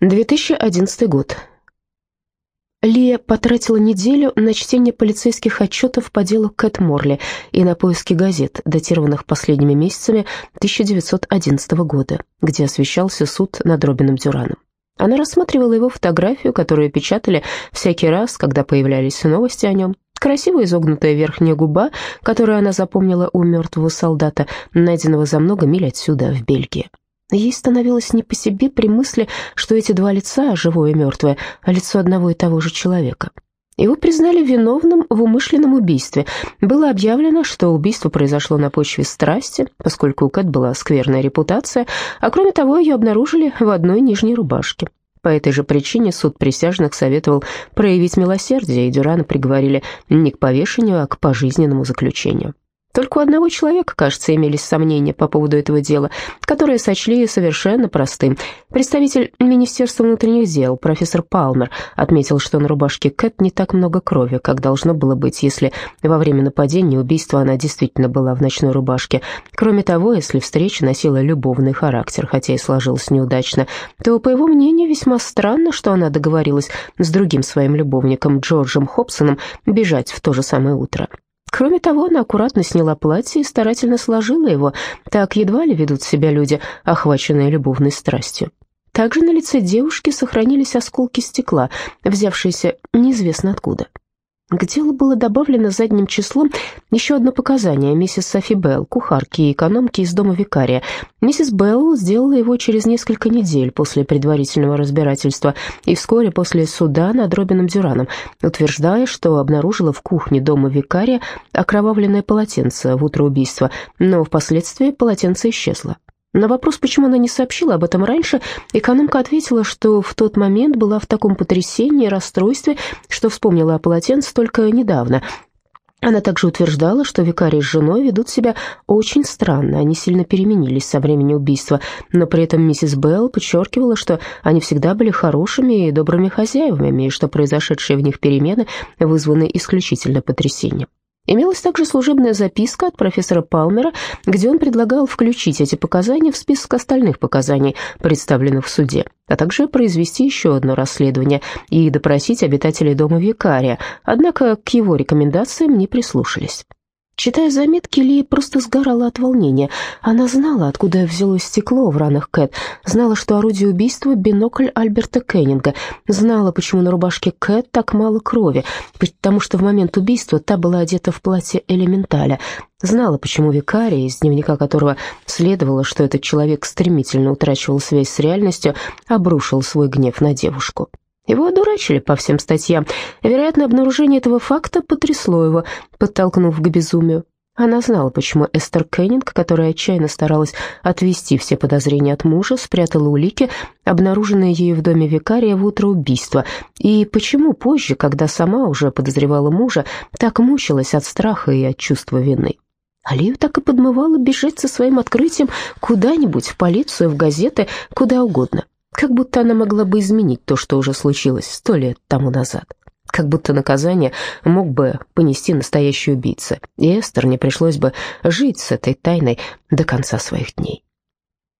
2011 год. Лия потратила неделю на чтение полицейских отчетов по делу Кэт Морли и на поиски газет, датированных последними месяцами 1911 года, где освещался суд над Робином Дюраном. Она рассматривала его фотографию, которую печатали всякий раз, когда появлялись новости о нем. Красиво изогнутая верхняя губа, которую она запомнила у мертвого солдата, найденного за много миль отсюда, в Бельгии. Ей становилось не по себе при мысли, что эти два лица, живое и мертвое, а лицо одного и того же человека. Его признали виновным в умышленном убийстве. Было объявлено, что убийство произошло на почве страсти, поскольку у Кэт была скверная репутация, а кроме того ее обнаружили в одной нижней рубашке. По этой же причине суд присяжных советовал проявить милосердие, и Дюрана приговорили не к повешению, а к пожизненному заключению. Только у одного человека, кажется, имелись сомнения по поводу этого дела, которые сочли совершенно простым. Представитель Министерства внутренних дел, профессор Палмер, отметил, что на рубашке Кэт не так много крови, как должно было быть, если во время нападения убийства она действительно была в ночной рубашке. Кроме того, если встреча носила любовный характер, хотя и сложилась неудачно, то, по его мнению, весьма странно, что она договорилась с другим своим любовником Джорджем Хобсоном бежать в то же самое утро. Кроме того, она аккуратно сняла платье и старательно сложила его. Так едва ли ведут себя люди, охваченные любовной страстью. Также на лице девушки сохранились осколки стекла, взявшиеся неизвестно откуда. К делу было добавлено задним числом еще одно показание миссис Софи Белл, кухарки и экономки из дома викария. Миссис Белл сделала его через несколько недель после предварительного разбирательства и вскоре после суда над Робином Дюраном, утверждая, что обнаружила в кухне дома викария окровавленное полотенце в утро убийства, но впоследствии полотенце исчезло. На вопрос, почему она не сообщила об этом раньше, экономка ответила, что в тот момент была в таком потрясении расстройстве, что вспомнила о полотенце только недавно. Она также утверждала, что викарий с женой ведут себя очень странно, они сильно переменились со времени убийства, но при этом миссис Белл подчеркивала, что они всегда были хорошими и добрыми хозяевами, и что произошедшие в них перемены вызваны исключительно потрясением. Имелась также служебная записка от профессора Палмера, где он предлагал включить эти показания в список остальных показаний, представленных в суде, а также произвести еще одно расследование и допросить обитателей дома викария, однако к его рекомендациям не прислушались. Читая заметки, Ли просто сгорала от волнения. Она знала, откуда взялось стекло в ранах Кэт, знала, что орудие убийства — бинокль Альберта Кеннинга, знала, почему на рубашке Кэт так мало крови, потому что в момент убийства та была одета в платье элементаля, знала, почему викарий, из дневника которого следовало, что этот человек стремительно утрачивал связь с реальностью, обрушил свой гнев на девушку. Его одурачили по всем статьям. Вероятно, обнаружение этого факта потрясло его, подтолкнув к безумию. Она знала, почему Эстер Кеннинг, которая отчаянно старалась отвести все подозрения от мужа, спрятала улики, обнаруженные ею в доме викария в утро убийства, и почему позже, когда сама уже подозревала мужа, так мучилась от страха и от чувства вины. Алию так и подмывала бежать со своим открытием куда-нибудь, в полицию, в газеты, куда угодно. Как будто она могла бы изменить то, что уже случилось сто лет тому назад. Как будто наказание мог бы понести настоящий убийца, и Эстер не пришлось бы жить с этой тайной до конца своих дней.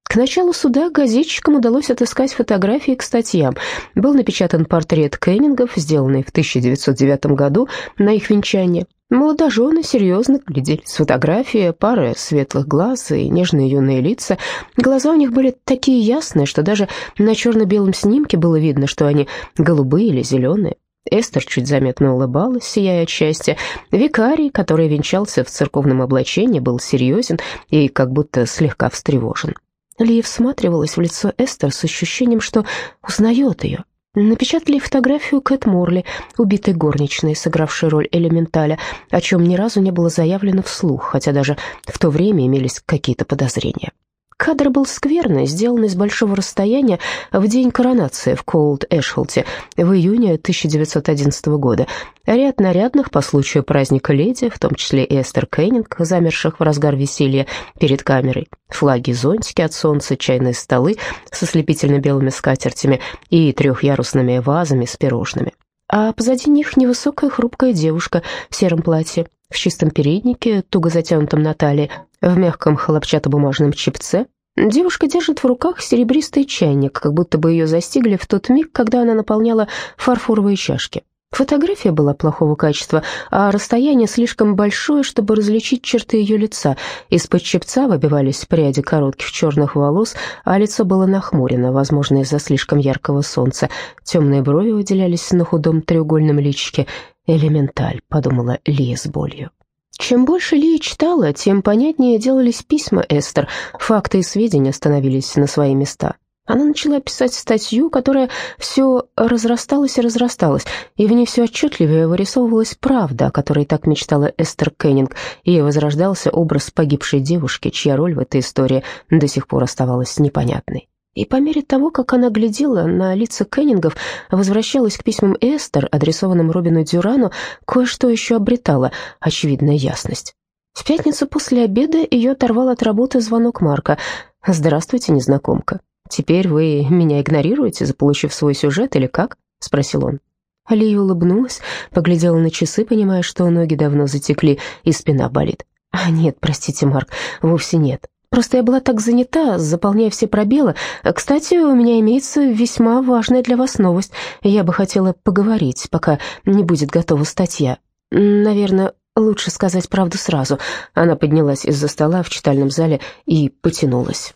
К началу суда газетчикам удалось отыскать фотографии к статьям. Был напечатан портрет Кеннингов, сделанный в 1909 году на их венчание. Молодожены серьезно глядели с фотографии, пары светлых глаз и нежные юные лица. Глаза у них были такие ясные, что даже на черно-белом снимке было видно, что они голубые или зеленые. Эстер чуть заметно улыбалась, сияя от счастья. Викарий, который венчался в церковном облачении, был серьезен и как будто слегка встревожен. Лия всматривалась в лицо Эстер с ощущением, что узнает ее. Напечатали фотографию Кэт Морли, убитой горничной, сыгравшей роль элементаля, о чем ни разу не было заявлено вслух, хотя даже в то время имелись какие-то подозрения. Кадр был скверный, сделанный с большого расстояния в день коронации в Коулд-Эшхолте в июне 1911 года. Ряд нарядных по случаю праздника леди, в том числе Эстер Кеннинг, замерших в разгар веселья перед камерой, флаги, зонтики от солнца, чайные столы со слепительно-белыми скатертями и трехъярусными вазами с пирожными. А позади них невысокая хрупкая девушка в сером платье, в чистом переднике, туго затянутом на талии, в мягком хлопчатобумажном чепце, Девушка держит в руках серебристый чайник, как будто бы ее застигли в тот миг, когда она наполняла фарфоровые чашки. Фотография была плохого качества, а расстояние слишком большое, чтобы различить черты ее лица. Из-под чепца выбивались пряди коротких черных волос, а лицо было нахмурено, возможно, из-за слишком яркого солнца. Темные брови выделялись на худом треугольном личике. «Элементаль», — подумала Лия с болью. Чем больше Лия читала, тем понятнее делались письма Эстер, факты и сведения становились на свои места. Она начала писать статью, которая все разрасталась и разрасталась, и в ней все отчетливее вырисовывалась правда, о которой так мечтала Эстер Кеннинг, и возрождался образ погибшей девушки, чья роль в этой истории до сих пор оставалась непонятной. И по мере того, как она глядела на лица Кеннингов, возвращалась к письмам Эстер, адресованным Робину Дюрану, кое-что еще обретала очевидная ясность. В пятницу после обеда ее оторвал от работы звонок Марка. «Здравствуйте, незнакомка. «Теперь вы меня игнорируете, заполучив свой сюжет, или как?» — спросил он. Алия улыбнулась, поглядела на часы, понимая, что ноги давно затекли и спина болит. «А нет, простите, Марк, вовсе нет. Просто я была так занята, заполняя все пробелы. Кстати, у меня имеется весьма важная для вас новость. Я бы хотела поговорить, пока не будет готова статья. Наверное, лучше сказать правду сразу». Она поднялась из-за стола в читальном зале и потянулась.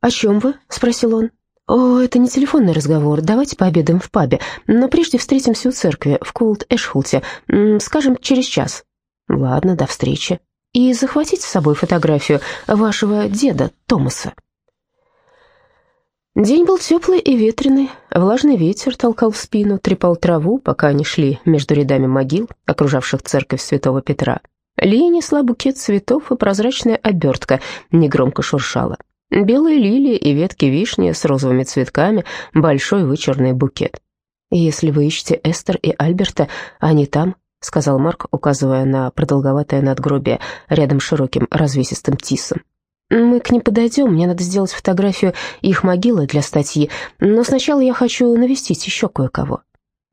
«О чем вы?» — спросил он. «О, это не телефонный разговор. Давайте пообедаем в пабе. Но прежде встретимся у церкви в Колд-Эшхолте. Скажем, через час». «Ладно, до встречи. И захватите с собой фотографию вашего деда Томаса». День был теплый и ветреный. Влажный ветер толкал в спину, трепал траву, пока они шли между рядами могил, окружавших церковь святого Петра. Лия несла букет цветов, и прозрачная обертка негромко шуршала. Белые лилии и ветки вишни с розовыми цветками, большой вычурный букет. «Если вы ищете Эстер и Альберта, они там», — сказал Марк, указывая на продолговатое надгробие рядом с широким развесистым тисом. «Мы к ним подойдем, мне надо сделать фотографию их могилы для статьи, но сначала я хочу навестить еще кое-кого».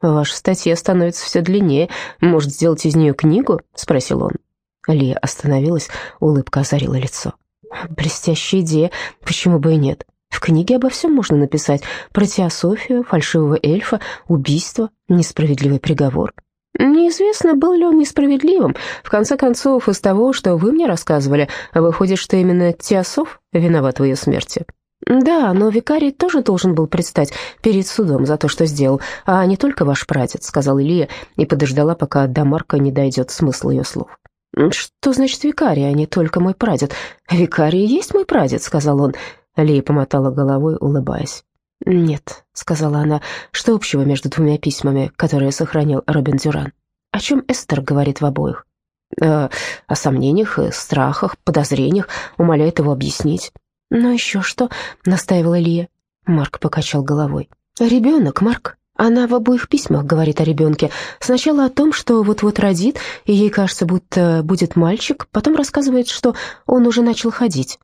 «Ваша статья становится все длиннее, может, сделать из нее книгу?» — спросил он. Лия остановилась, улыбка озарила лицо. Блестящая идея, почему бы и нет? В книге обо всем можно написать. Про теософию, фальшивого эльфа, убийство, несправедливый приговор. Неизвестно, был ли он несправедливым. В конце концов, из того, что вы мне рассказывали, выходит, что именно теософ виноват в ее смерти. Да, но викарий тоже должен был предстать перед судом за то, что сделал, а не только ваш прадед, сказал Илья и подождала, пока до Марка не дойдет смысл ее слов. «Что значит викарий, а не только мой прадед?» «Викарий есть мой прадед», — сказал он. Лия помотала головой, улыбаясь. «Нет», — сказала она, — «что общего между двумя письмами, которые сохранил Робин Дюран? О чем Эстер говорит в обоих?» э, «О сомнениях, страхах, подозрениях, умоляет его объяснить». «Ну еще что?» — настаивала Лия. Марк покачал головой. «Ребенок, Марк, она в обоих письмах говорит о ребенке. Сначала о том, что вот-вот родит, и ей кажется, будто будет мальчик, потом рассказывает, что он уже начал ходить.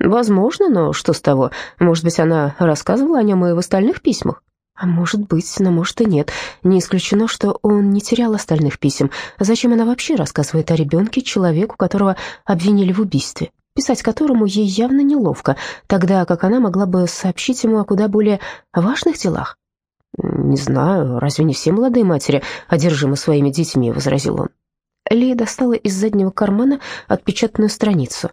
Возможно, но что с того? Может быть, она рассказывала о нем и в остальных письмах? А может быть, но может и нет. Не исключено, что он не терял остальных писем. Зачем она вообще рассказывает о ребенке, человеку, которого обвинили в убийстве? писать которому ей явно неловко, тогда как она могла бы сообщить ему о куда более важных делах. «Не знаю, разве не все молодые матери одержимы своими детьми?» — возразил он. Лия достала из заднего кармана отпечатанную страницу.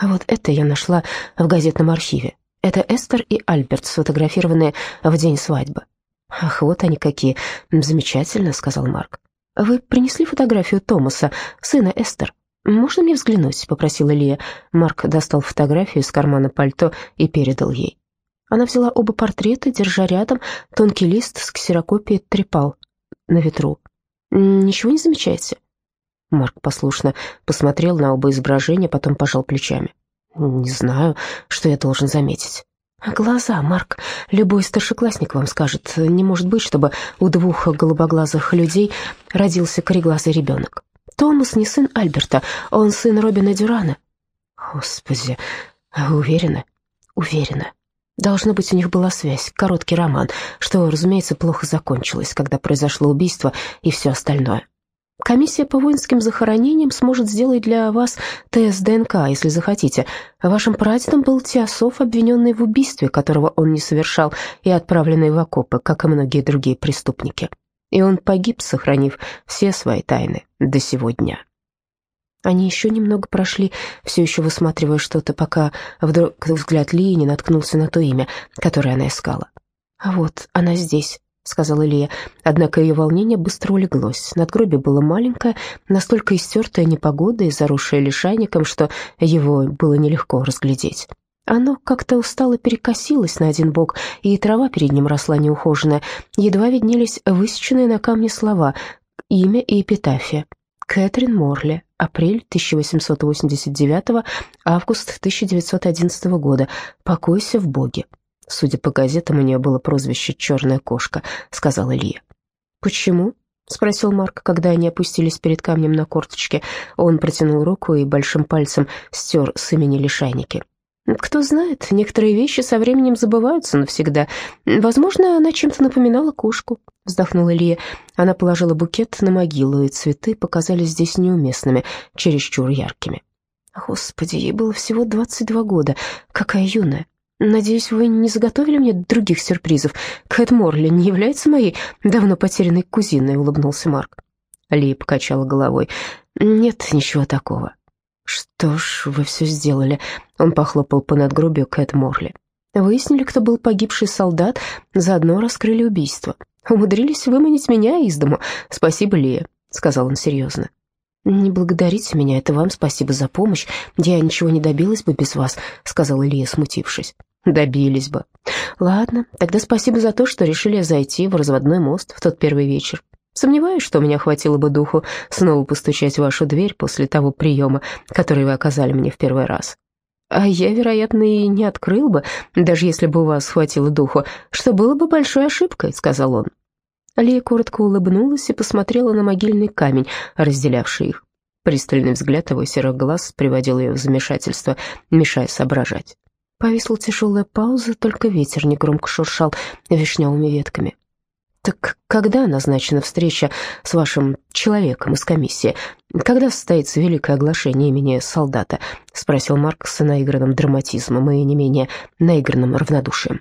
А вот это я нашла в газетном архиве. Это Эстер и Альберт, сфотографированные в день свадьбы. «Ах, вот они какие! Замечательно», — сказал Марк. «Вы принесли фотографию Томаса, сына Эстер?» «Можно мне взглянуть?» — попросила Лия. Марк достал фотографию из кармана пальто и передал ей. Она взяла оба портрета, держа рядом, тонкий лист с ксерокопией трепал на ветру. «Ничего не замечаете?» Марк послушно посмотрел на оба изображения, потом пожал плечами. «Не знаю, что я должен заметить». «Глаза, Марк. Любой старшеклассник вам скажет. Не может быть, чтобы у двух голубоглазых людей родился кореглазый ребенок. Томас не сын Альберта, он сын Робина Дюрана». «Господи, уверена?» «Уверена». Должно быть, у них была связь, короткий роман, что, разумеется, плохо закончилось, когда произошло убийство и все остальное. Комиссия по воинским захоронениям сможет сделать для вас тест ДНК, если захотите. Вашим прадедом был Теософ, обвиненный в убийстве, которого он не совершал, и отправленный в окопы, как и многие другие преступники. И он погиб, сохранив все свои тайны до сегодня. Они еще немного прошли, все еще высматривая что-то, пока вдруг взгляд Лии не наткнулся на то имя, которое она искала. «А вот, она здесь», — сказала Илья. Однако ее волнение быстро улеглось. Надгробие было маленькое, настолько истертое непогодой и заросшее лишайником, что его было нелегко разглядеть. Оно как-то устало перекосилось на один бок, и трава перед ним росла неухоженная. Едва виднелись высеченные на камне слова, имя и эпитафия. Кэтрин Морли, апрель 1889, август 1911 года. Покойся в Боге. Судя по газетам, у нее было прозвище «Черная кошка», — сказал Илья. «Почему?» — спросил Марк, когда они опустились перед камнем на корточке. Он протянул руку и большим пальцем стер с имени лишайники. «Кто знает, некоторые вещи со временем забываются навсегда. Возможно, она чем-то напоминала кошку», — вздохнула Илья. Она положила букет на могилу, и цветы показались здесь неуместными, чересчур яркими. «Господи, ей было всего двадцать два года. Какая юная. Надеюсь, вы не заготовили мне других сюрпризов. Кэт Морли не является моей давно потерянной кузиной», — улыбнулся Марк. Ли покачала головой. «Нет ничего такого». «Что ж, вы все сделали», — он похлопал по надгробию Кэт Морли. «Выяснили, кто был погибший солдат, заодно раскрыли убийство. Умудрились выманить меня из дому. Спасибо, Лия», — сказал он серьезно. «Не благодарите меня, это вам спасибо за помощь. Я ничего не добилась бы без вас», — сказала Лия, смутившись. Добились бы. Ладно, тогда спасибо за то, что решили зайти в разводной мост в тот первый вечер. Сомневаюсь, что у меня хватило бы духу снова постучать в вашу дверь после того приема, который вы оказали мне в первый раз. А я, вероятно, и не открыл бы, даже если бы у вас хватило духу, что было бы большой ошибкой, сказал он. Лия коротко улыбнулась и посмотрела на могильный камень, разделявший их. Пристальный взгляд его серых глаз приводил ее в замешательство, мешая соображать. Повисла тяжелая пауза, только ветер негромко шуршал вишневыми ветками. «Так когда назначена встреча с вашим человеком из комиссии? Когда состоится великое оглашение имени солдата?» — спросил Марк с наигранным драматизмом и не менее наигранным равнодушием.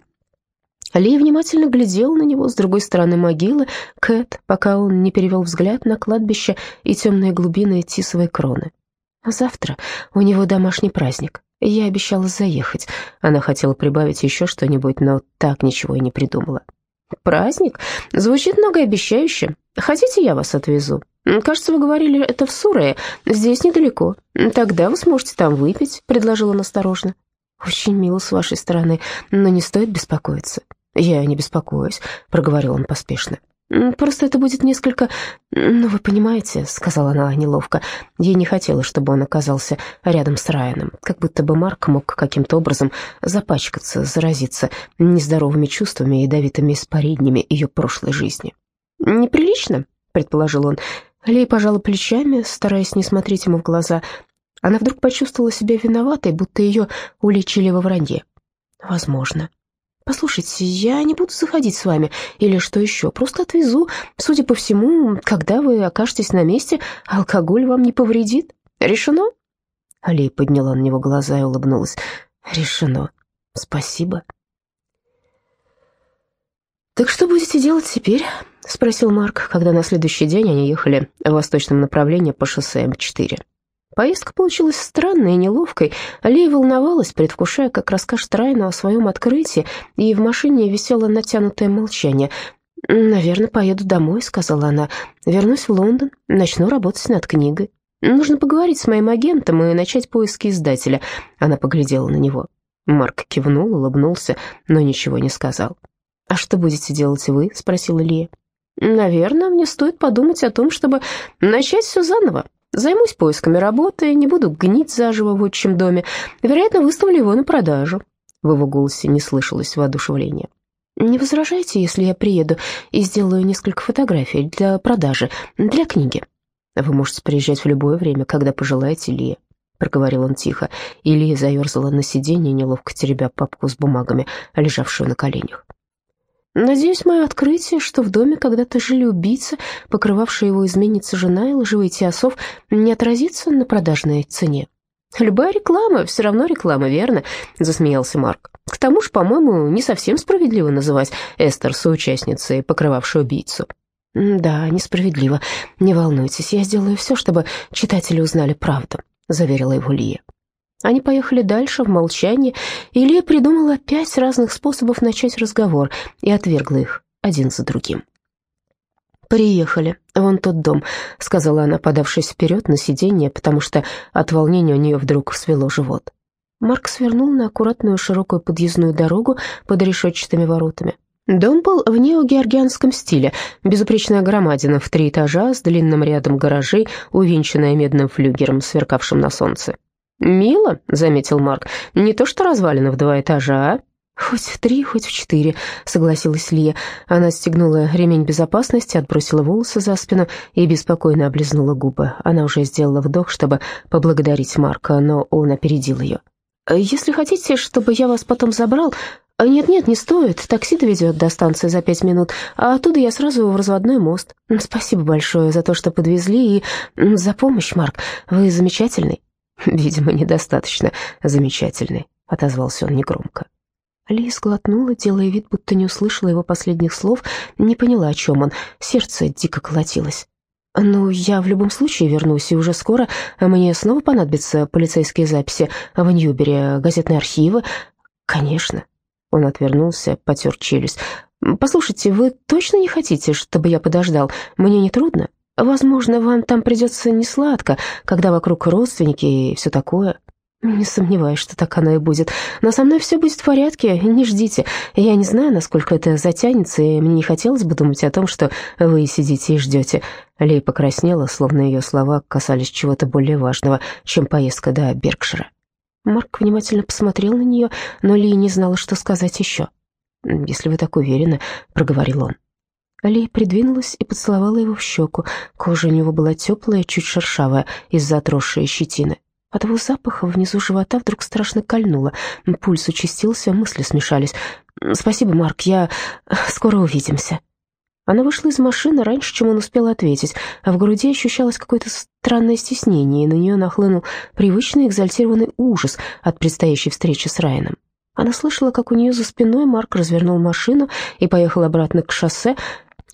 Ли внимательно глядел на него с другой стороны могилы, Кэт, пока он не перевел взгляд на кладбище и темные глубины тисовой кроны. «Завтра у него домашний праздник. Я обещала заехать. Она хотела прибавить еще что-нибудь, но так ничего и не придумала. «Праздник? Звучит многообещающе. Хотите, я вас отвезу? Кажется, вы говорили это в Сурее. Здесь недалеко. Тогда вы сможете там выпить», — предложила он осторожно. «Очень мило с вашей стороны, но не стоит беспокоиться». «Я не беспокоюсь», — проговорил он поспешно. «Просто это будет несколько... Ну, вы понимаете», — сказала она неловко. Ей не хотелось, чтобы он оказался рядом с Райаном, как будто бы Марк мог каким-то образом запачкаться, заразиться нездоровыми чувствами и ядовитыми испарениями ее прошлой жизни. «Неприлично», — предположил он. Лей пожала плечами, стараясь не смотреть ему в глаза. Она вдруг почувствовала себя виноватой, будто ее уличили во вранье. «Возможно», «Послушайте, я не буду заходить с вами, или что еще, просто отвезу. Судя по всему, когда вы окажетесь на месте, алкоголь вам не повредит. Решено?» Алия подняла на него глаза и улыбнулась. «Решено. Спасибо». «Так что будете делать теперь?» — спросил Марк, когда на следующий день они ехали в восточном направлении по шоссе М4. Поездка получилась странной и неловкой. Лея волновалась, предвкушая, как расскажет Райну о своем открытии, и в машине висело натянутое молчание. «Наверное, поеду домой», — сказала она. «Вернусь в Лондон, начну работать над книгой. Нужно поговорить с моим агентом и начать поиски издателя». Она поглядела на него. Марк кивнул, улыбнулся, но ничего не сказал. «А что будете делать вы?» — спросила Лия. «Наверное, мне стоит подумать о том, чтобы начать все заново», Займусь поисками работы, не буду гнить заживо в отчим доме. Вероятно, выставлю его на продажу». В его голосе не слышалось воодушевления. «Не возражайте, если я приеду и сделаю несколько фотографий для продажи, для книги?» «Вы можете приезжать в любое время, когда пожелаете, Лия», — проговорил он тихо, и Лия заерзала на сиденье, неловко теребя папку с бумагами, лежавшую на коленях. Надеюсь, мое открытие, что в доме когда-то жили убийцы, покрывавшие его изменница жена и лживый Теосов, не отразится на продажной цене. «Любая реклама, все равно реклама, верно?» — засмеялся Марк. «К тому же, по-моему, не совсем справедливо называть Эстер соучастницей, покрывавшей убийцу». «Да, несправедливо. Не волнуйтесь, я сделаю все, чтобы читатели узнали правду», — заверила его Лия. Они поехали дальше в молчании, и Лия придумала пять разных способов начать разговор и отвергла их один за другим. «Приехали. Вон тот дом», — сказала она, подавшись вперед на сиденье, потому что от волнения у нее вдруг свело живот. Марк свернул на аккуратную широкую подъездную дорогу под решетчатыми воротами. Дом был в неогеоргианском стиле, безупречная громадина в три этажа с длинным рядом гаражей, увенчанная медным флюгером, сверкавшим на солнце. «Мило», — заметил Марк, — «не то что развалина в два этажа, а?» «Хоть в три, хоть в четыре», — согласилась Лия. Она стегнула ремень безопасности, отбросила волосы за спину и беспокойно облизнула губы. Она уже сделала вдох, чтобы поблагодарить Марка, но он опередил ее. «Если хотите, чтобы я вас потом забрал...» «Нет-нет, не стоит. Такси доведет до станции за пять минут, а оттуда я сразу в разводной мост. Спасибо большое за то, что подвезли и за помощь, Марк. Вы замечательный». «Видимо, недостаточно замечательный», — отозвался он негромко. Ли сглотнула, делая вид, будто не услышала его последних слов, не поняла, о чем он. Сердце дико колотилось. «Ну, я в любом случае вернусь, и уже скоро мне снова понадобятся полицейские записи в Ньюбере, газетные архивы». «Конечно». Он отвернулся, потер челюсть. «Послушайте, вы точно не хотите, чтобы я подождал? Мне не трудно? Возможно, вам там придется несладко, когда вокруг родственники и все такое». «Не сомневаюсь, что так оно и будет. Но со мной все будет в порядке, не ждите. Я не знаю, насколько это затянется, и мне не хотелось бы думать о том, что вы сидите и ждете». Лей покраснела, словно ее слова касались чего-то более важного, чем поездка до Беркшира. Марк внимательно посмотрел на нее, но Ли не знала, что сказать еще. «Если вы так уверены», — проговорил он. Ли придвинулась и поцеловала его в щеку. Кожа у него была теплая, чуть шершавая из-за отросшей щетины. От его запаха внизу живота вдруг страшно кольнуло. Пульс участился, мысли смешались. «Спасибо, Марк, я... Скоро увидимся». Она вышла из машины раньше, чем он успел ответить, а в груди ощущалось какое-то странное стеснение, и на нее нахлынул привычный экзальтированный ужас от предстоящей встречи с Райаном. Она слышала, как у нее за спиной Марк развернул машину и поехал обратно к шоссе,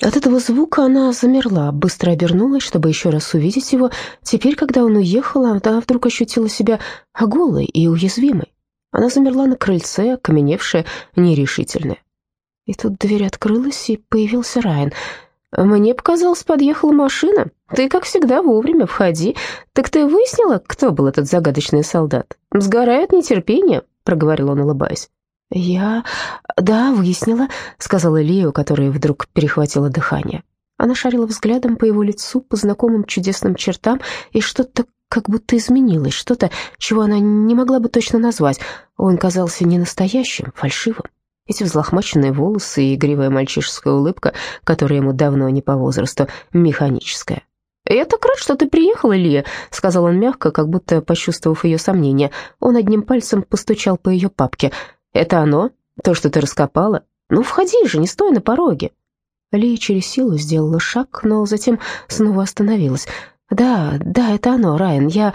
от этого звука она замерла, быстро обернулась, чтобы еще раз увидеть его. Теперь, когда он уехал, она вдруг ощутила себя голой и уязвимой. Она замерла на крыльце, окаменевшая, нерешительная. И тут дверь открылась, и появился Райан. «Мне показалось, подъехала машина. Ты, как всегда, вовремя входи. Так ты выяснила, кто был этот загадочный солдат? Сгорает нетерпение», — проговорил он, улыбаясь. «Я... да, выяснила», — сказала Лия, у которой вдруг перехватило дыхание. Она шарила взглядом по его лицу, по знакомым чудесным чертам, и что-то как будто изменилось, что-то, чего она не могла бы точно назвать. Он казался не настоящим, фальшивым. Эти взлохмаченные волосы и игривая мальчишеская улыбка, которая ему давно не по возрасту, механическая. «Я так рад, что ты приехала, Лия», — сказал он мягко, как будто почувствовав ее сомнение. Он одним пальцем постучал по ее папке — «Это оно? То, что ты раскопала? Ну, входи же, не стой на пороге». Лия через силу сделала шаг, но затем снова остановилась. «Да, да, это оно, Райан. Я...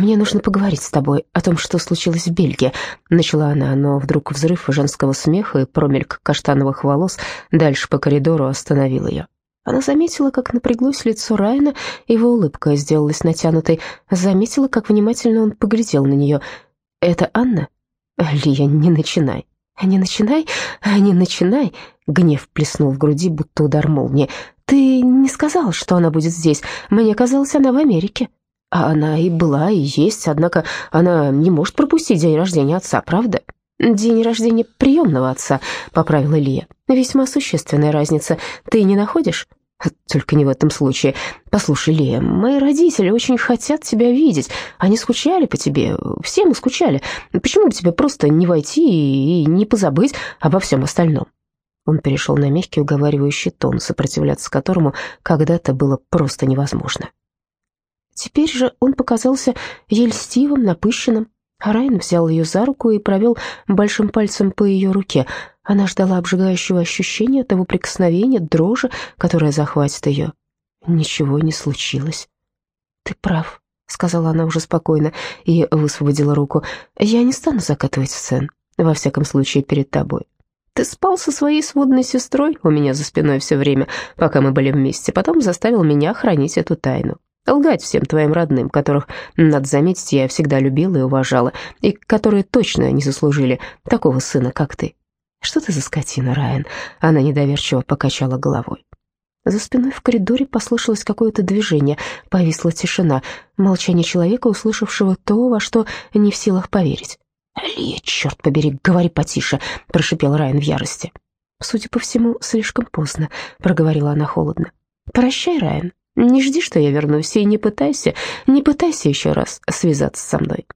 Мне нужно поговорить с тобой о том, что случилось в Бельгии», — начала она, но вдруг взрыв женского смеха и промельк каштановых волос дальше по коридору остановил ее. Она заметила, как напряглось лицо Райана, его улыбка сделалась натянутой, заметила, как внимательно он поглядел на нее. «Это Анна?» «Лия, не начинай». «Не начинай, не начинай», — гнев плеснул в груди, будто удар молнии. «Ты не сказал, что она будет здесь. Мне казалось, она в Америке». А она и была, и есть, однако она не может пропустить день рождения отца, правда? «День рождения приемного отца», — поправила Лия. «Весьма существенная разница. Ты не находишь?» Только не в этом случае. Послушай, Лия, мои родители очень хотят тебя видеть. Они скучали по тебе. Все мы скучали. Почему бы тебе просто не войти и не позабыть обо всем остальном?» Он перешел на мягкий уговаривающий тон, сопротивляться которому когда-то было просто невозможно. Теперь же он показался ей напыщенным. Райан взял ее за руку и провел большим пальцем по ее руке. Она ждала обжигающего ощущения того прикосновения, дрожи, которое захватит ее. Ничего не случилось. «Ты прав», — сказала она уже спокойно и высвободила руку. «Я не стану закатывать сцен, во всяком случае перед тобой. Ты спал со своей сводной сестрой у меня за спиной все время, пока мы были вместе, потом заставил меня хранить эту тайну. Лгать всем твоим родным, которых, надо заметить, я всегда любила и уважала, и которые точно не заслужили такого сына, как ты. Что ты за скотина, Райан?» Она недоверчиво покачала головой. За спиной в коридоре послышалось какое-то движение, повисла тишина, молчание человека, услышавшего то, во что не в силах поверить. «Лия, черт побери, говори потише», — прошипел Райан в ярости. «Судя по всему, слишком поздно», — проговорила она холодно. «Прощай, Райан, не жди, что я вернусь, и не пытайся, не пытайся еще раз связаться со мной».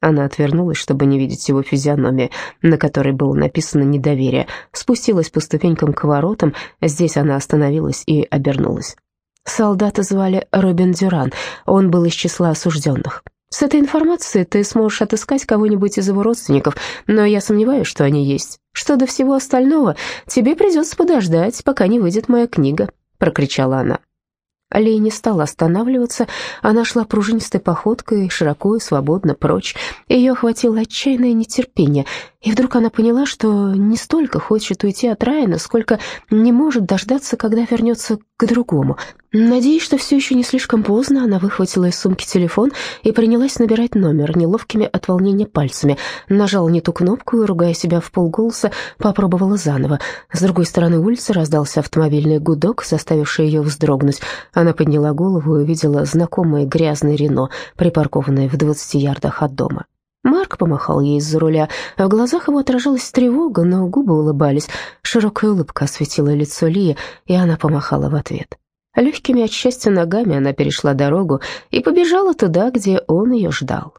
Она отвернулась, чтобы не видеть его физиономии, на которой было написано «недоверие», спустилась по ступенькам к воротам, здесь она остановилась и обернулась. Солдата звали Робин Дюран, он был из числа осужденных. С этой информацией ты сможешь отыскать кого-нибудь из его родственников, но я сомневаюсь, что они есть. Что до всего остального, тебе придется подождать, пока не выйдет моя книга», — прокричала она. Алия не стала останавливаться, она шла пружинистой походкой, широко и свободно прочь. Ее охватило отчаянное нетерпение, и вдруг она поняла, что не столько хочет уйти от Райана, сколько не может дождаться, когда вернется к другому. Надеясь, что все еще не слишком поздно, она выхватила из сумки телефон и принялась набирать номер неловкими от волнения пальцами. Нажала не ту кнопку и, ругая себя в полголоса, попробовала заново. С другой стороны улицы раздался автомобильный гудок, заставивший ее вздрогнуть. Она подняла голову и увидела знакомое грязное Рено, припаркованное в двадцати ярдах от дома. Марк помахал ей из-за руля. В глазах его отражалась тревога, но губы улыбались. Широкая улыбка осветила лицо Лии, и она помахала в ответ. Легкими от счастья ногами она перешла дорогу и побежала туда, где он ее ждал.